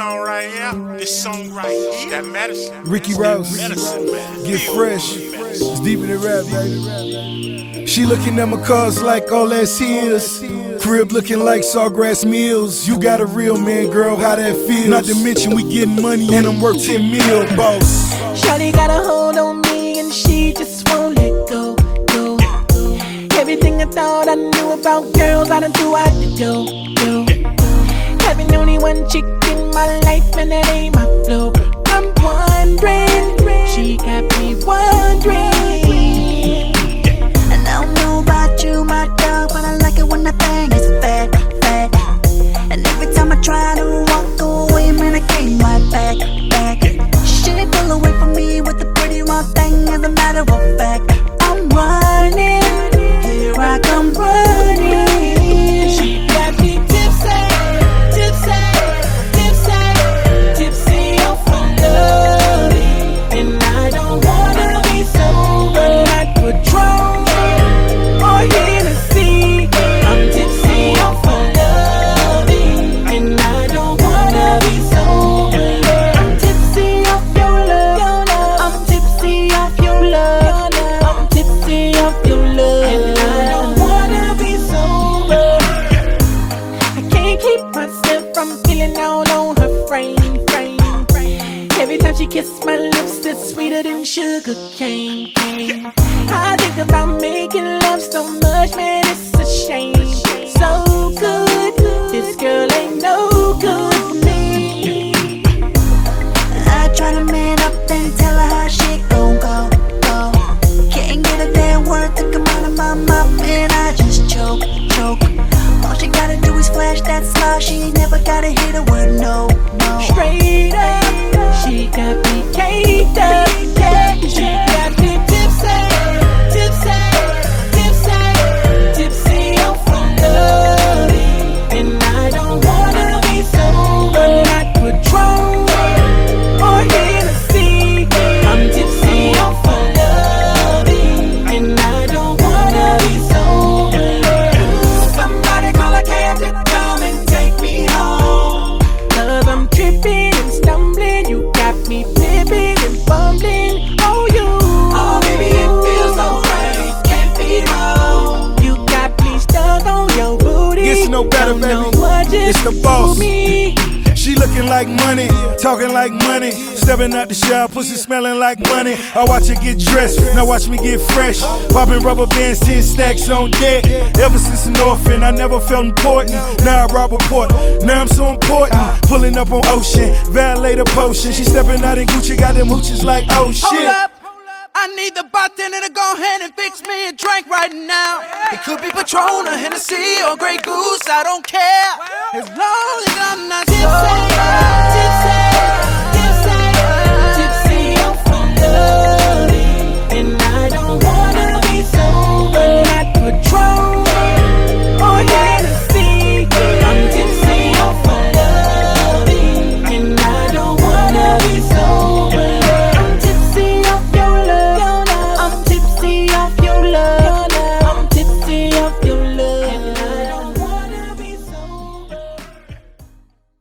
song right here, this song right here, that medicine. Ricky Rouse, Medicine, man. get fresh. good medicine. It's deep in the rap, baby. She looking at my cars like all that's his. Crib looking like Sawgrass Mills. You got a real man, girl, how that feels. Not to mention we getting money and I'm worth 10 mil, boss. Shawty got a hold on me and she just won't let go, go. Everything I thought I knew about girls, I done threw out the door, door. Having only one chick in my life and that ain't my flow. I'm wondering, time she kisses my lips, it's sweeter than sugar cane. I think about making love so much, man, it's a shame. So good, this girl ain't no good for me. I try to man up and tell her how shit gon' go, go. Can't get a damn word to come out of my mouth, and I just choke, choke. All she gotta do is flash that she never gotta hit a Gets no better, baby. It's the boss. Me. She looking like money, talking like money. Stepping out the shower, pussy smelling like money. I watch her get dressed, now watch me get fresh. Popping rubber bands, 10 stacks on deck. Ever since an orphan, I never felt important. Now I rob a port, now I'm so important. Pulling up on ocean, valet the potion. She stepping out in Gucci, got them hoochies like, oh shit. I need the bartender to go ahead and fix me a drink right now. It could be Patron or Hennessy or Grey Goose, I don't care. As long as I'm not Tipsy,